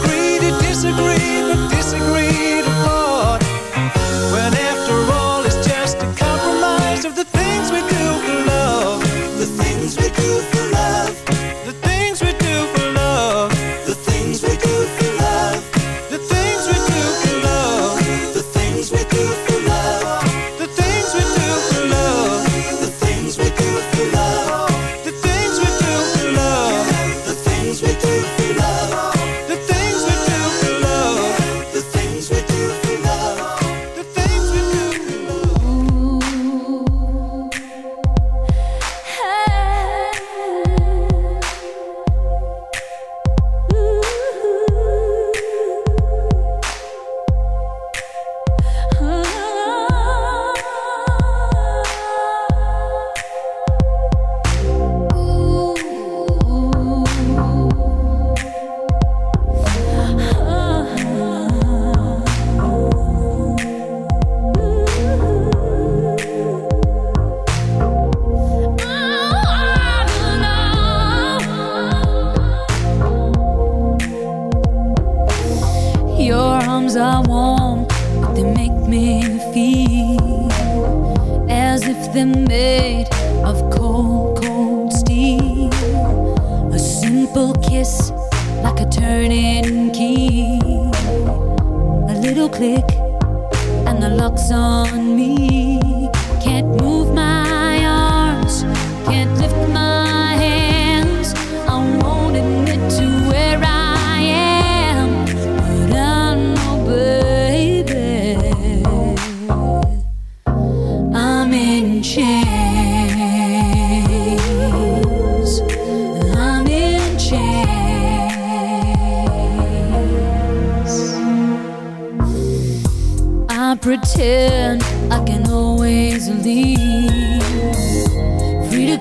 Agree to disagree,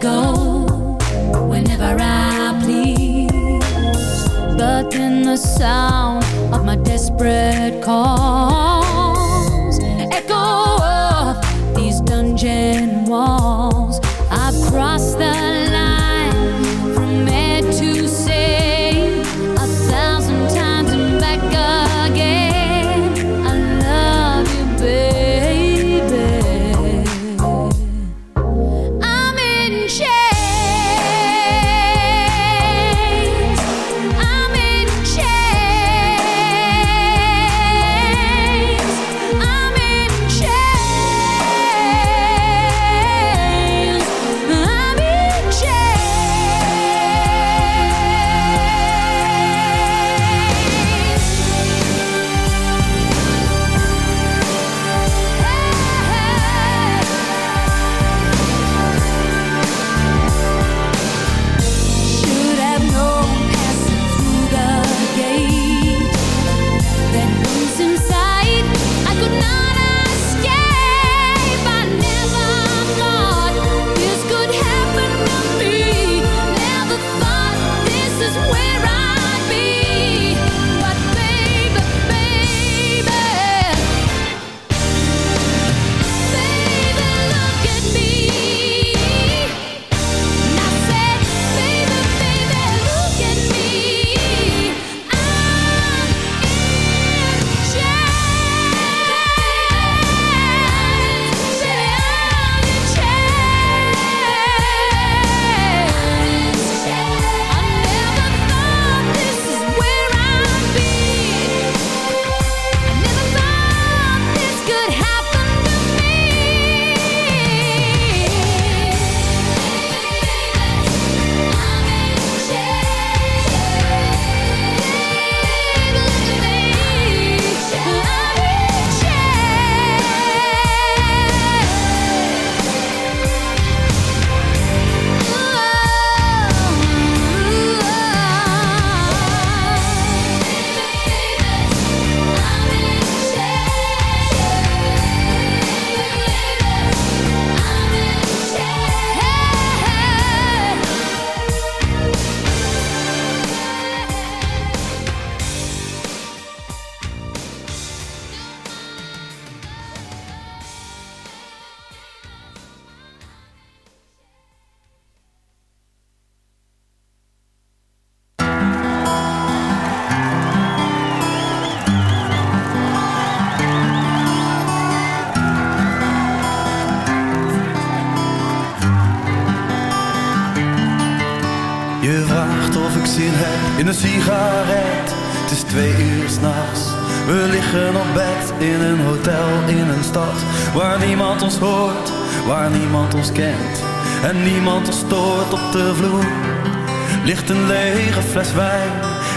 go whenever I please. But then the sound of my desperate calls echo up these dungeon walls. I've crossed the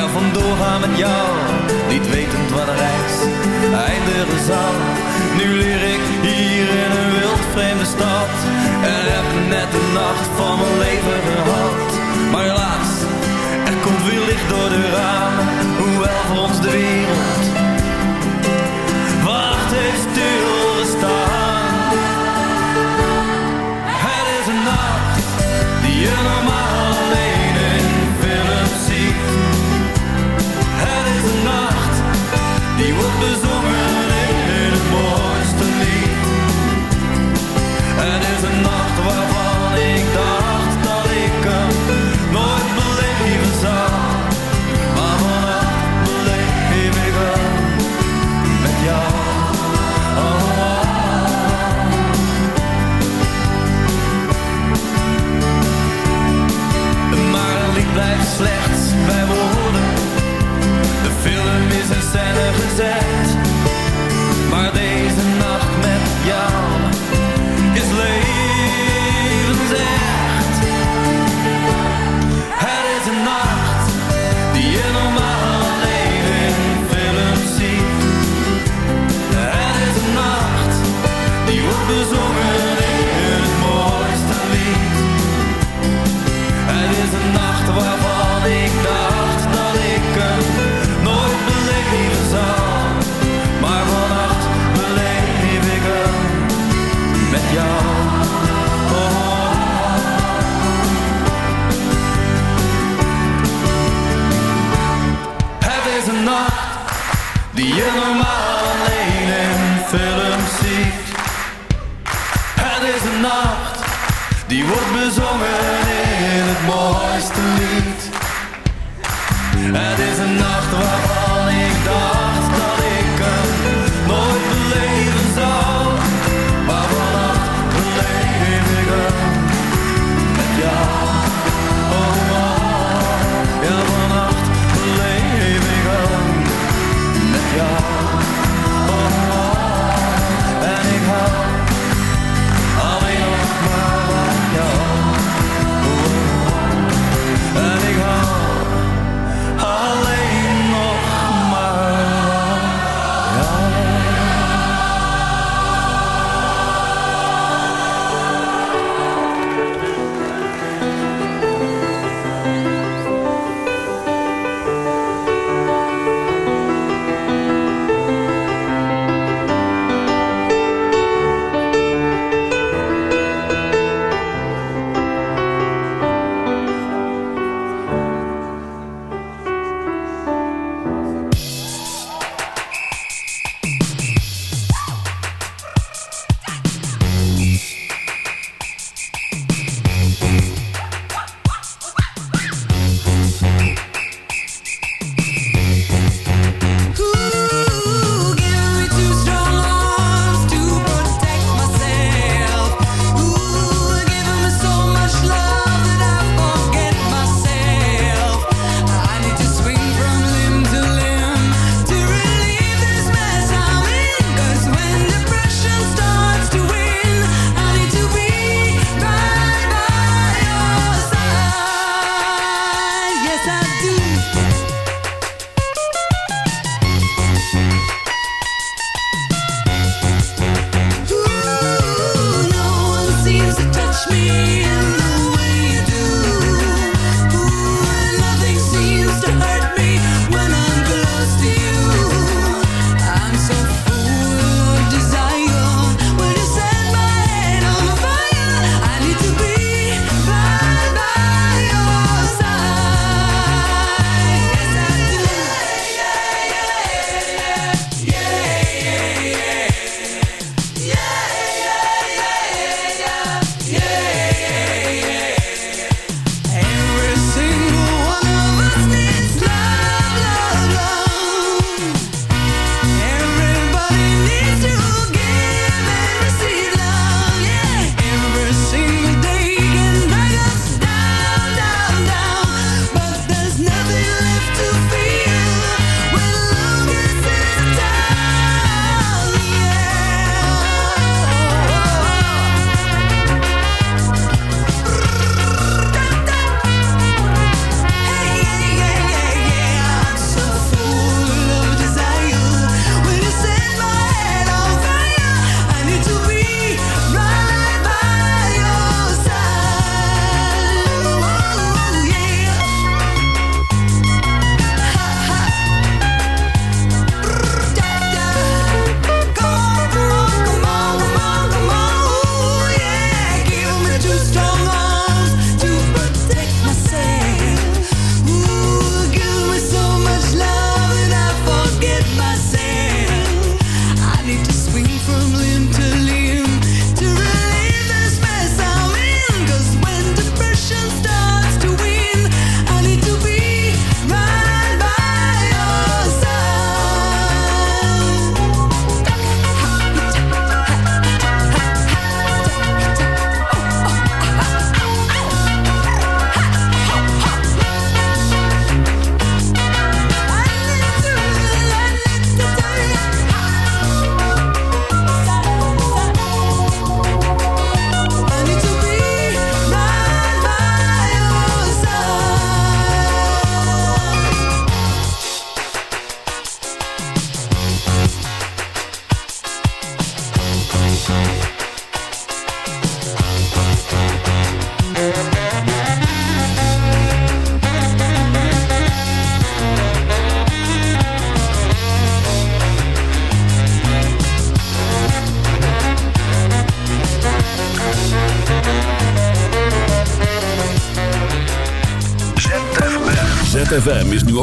er vandoor gaan met jou, niet wetend wat er reis eindigen zal. Nu leer ik hier in een wildvreemde stad. En heb net de nacht van mijn leven gehad. Maar helaas, er komt weer licht door de ramen. Hoewel voor ons de wereld wacht heeft stilgestaan. Het is een nacht die je normaal Jesus.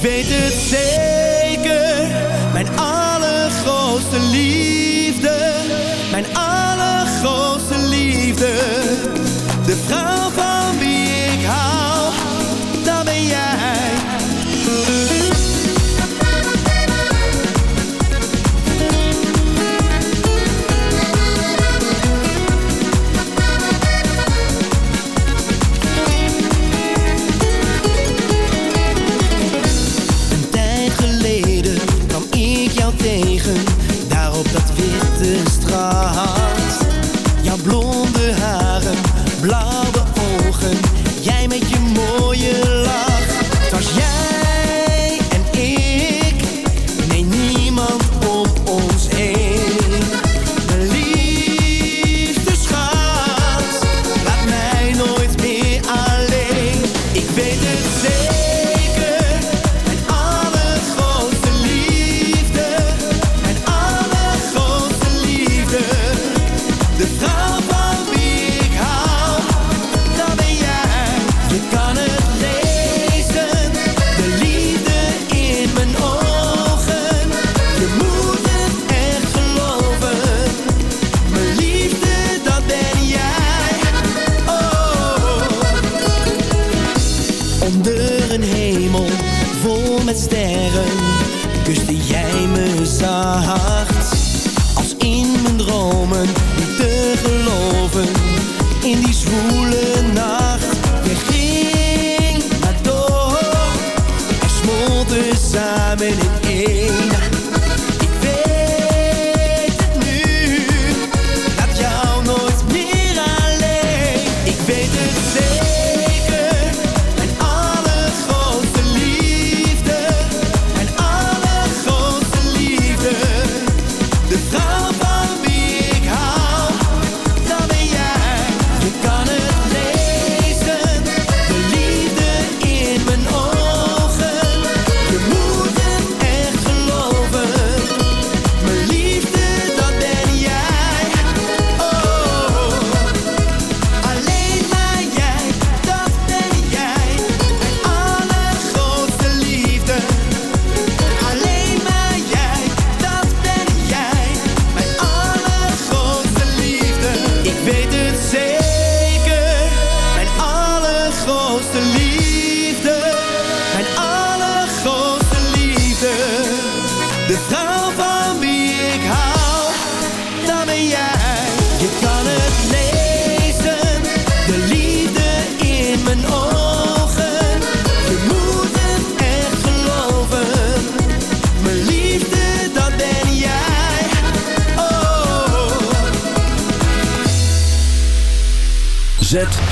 weet het zeker.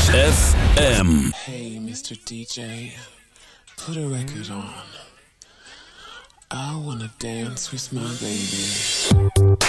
ZFM. Hey, Mr. DJ, put a record on. I wanna dance with my baby.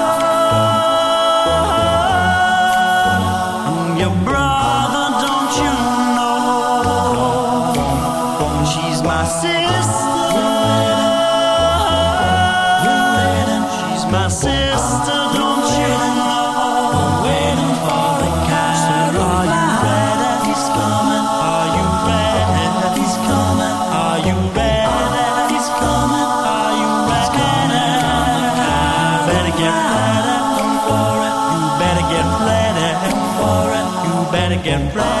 bright.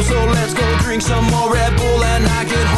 So let's go drink some more Red Bull and I get home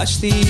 watch the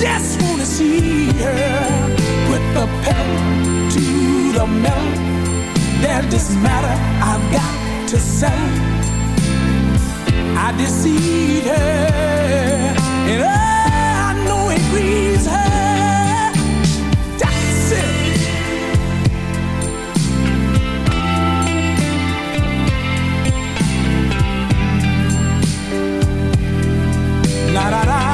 just wanna see her put the pedal to the metal. There's this matter I've got to settle. I deceived her, and I know it grieves her. That's it. La da la